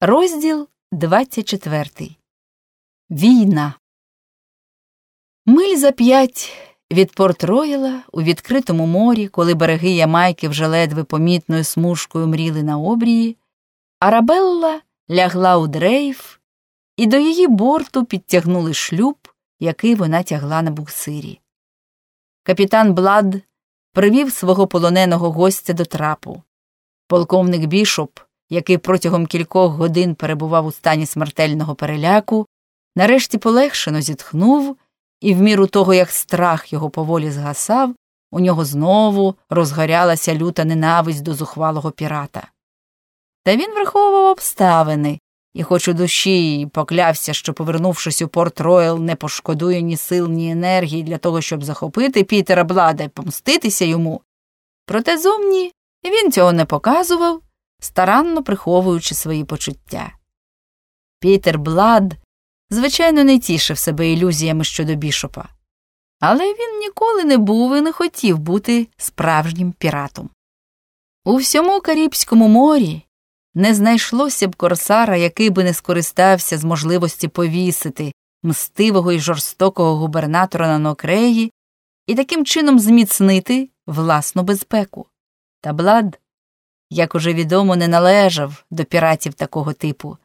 Розділ 24. Війна. Миль за п'ять від Порт Рояла у відкритому морі, коли береги Ямайки вже ледве помітною смужкою мріли на обрії, Арабелла лягла у дрейф, і до її борту підтягнули шлюб, який вона тягла на буксирі. Капітан Блад привів свого полоненого гостя до трапу. Полковник Бішоп який протягом кількох годин перебував у стані смертельного переляку, нарешті полегшено зітхнув, і, в міру того, як страх його поволі згасав, у нього знову розгорялася люта ненависть до зухвалого пірата. Та він враховував обставини, і, хоч у душі поклявся, що, повернувшись у Порт Роял, не пошкодує ні сил, ні енергії для того, щоб захопити Пітера Блада і помститися йому. Проте зовні він цього не показував старанно приховуючи свої почуття. Пітер Блад, звичайно, не тішив себе ілюзіями щодо бішопа, але він ніколи не був і не хотів бути справжнім піратом. У всьому Карибському морі не знайшлося б корсара, який би не скористався з можливості повісити мстивого і жорстокого губернатора на Нокреї і таким чином зміцнити власну безпеку. Та Блад як уже відомо, не належав до піратів такого типу,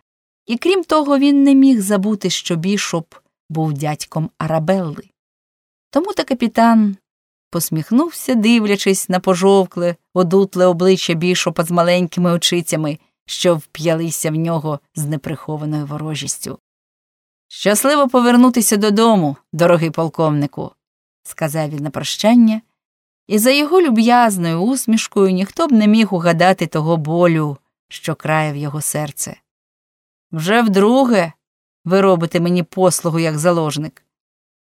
і крім того, він не міг забути, що бішоп був дядьком Арабелли. Тому та капітан посміхнувся, дивлячись на пожовкле, одутле обличчя бішопа з маленькими очицями, що вп'ялися в нього з неприхованою ворожістю. Щасливо повернутися додому, дорогий полковнику, сказав він на прощання і за його люб'язною усмішкою ніхто б не міг угадати того болю, що крає в його серце. Вже вдруге ви робите мені послугу як заложник.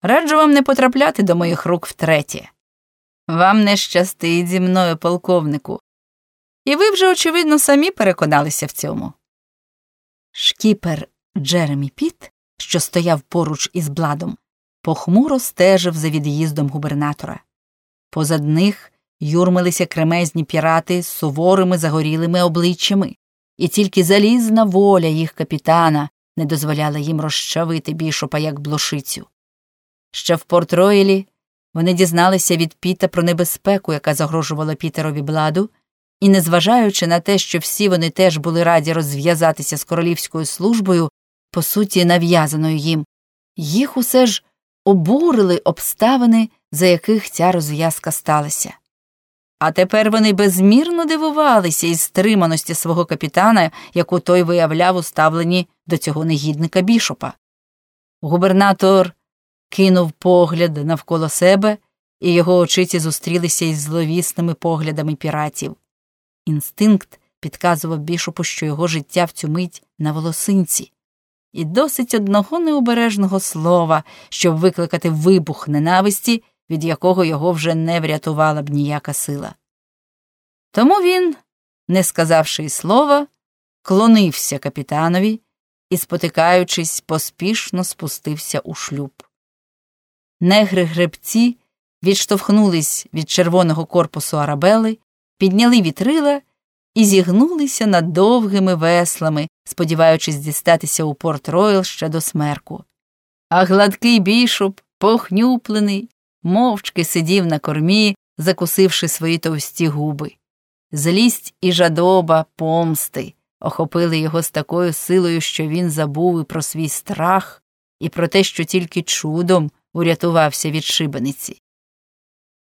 Раджу вам не потрапляти до моїх рук втретє. Вам не щастить зі мною, полковнику. І ви вже, очевидно, самі переконалися в цьому. Шкіпер Джеремі Піт, що стояв поруч із бладом, похмуро стежив за від'їздом губернатора. Позад них юрмилися кремезні пірати з суворими загорілими обличчями, і тільки залізна воля їх капітана не дозволяла їм розчавити бішопа як блошицю. Ще в Порт Ройлі вони дізналися від Піта про небезпеку, яка загрожувала Пітерові бладу, і, незважаючи на те, що всі вони теж були раді розв'язатися з королівською службою, по суті, нав'язаною їм, їх усе ж обурили обставини за яких ця розв'язка сталася. А тепер вони безмірно дивувалися із стриманості свого капітана, яку той виявляв у ставленні до цього негідника бішопа. Губернатор кинув погляд навколо себе, і його очиці зустрілися із зловісними поглядами піратів. Інстинкт підказував бішопу, що його життя в цю мить на волосинці, і досить одного необережного слова, щоб викликати вибух ненависті від якого його вже не врятувала б ніяка сила. Тому він, не сказавши й слова, клонився капітанові і, спотикаючись, поспішно спустився у шлюб. Негри гребці відштовхнулись від червоного корпусу арабели, підняли вітрила і зігнулися над довгими веслами, сподіваючись дістатися у порт Ройл ще до смерку. А гладкий бішоп, похнюплений, мовчки сидів на кормі, закусивши свої товсті губи. Злість і жадоба помсти охопили його з такою силою, що він забув і про свій страх, і про те, що тільки чудом урятувався від шибениці.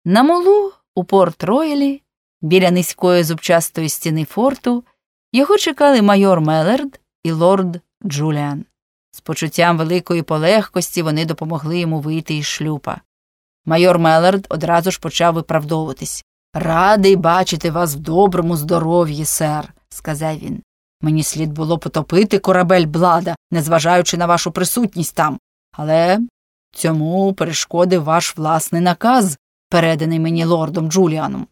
На молу у порт Роялі, біля низької зубчастої стіни форту, його чекали майор Мелерд і лорд Джуліан. З почуттям великої полегкості вони допомогли йому вийти із шлюпа. Майор Мелард одразу ж почав виправдовуватись. Радий бачити вас в доброму здоров'ї, сер, сказав він. Мені слід було потопити корабель блада, незважаючи на вашу присутність там. Але цьому перешкодив ваш власний наказ, переданий мені лордом Джуліаном.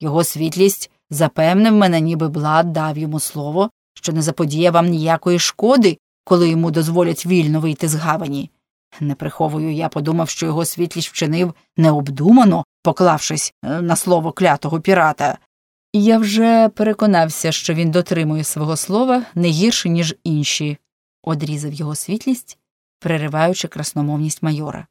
Його світлість запевнив мене, ніби блад дав йому слово, що не заподіє вам ніякої шкоди, коли йому дозволять вільно вийти з гавані. Не приховую, я подумав, що його світлість вчинив необдумано, поклавшись е, на слово клятого пірата. Я вже переконався, що він дотримує свого слова не гірше, ніж інші, одрізав його світлість, перериваючи красномовність майора.